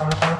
Mm-hmm.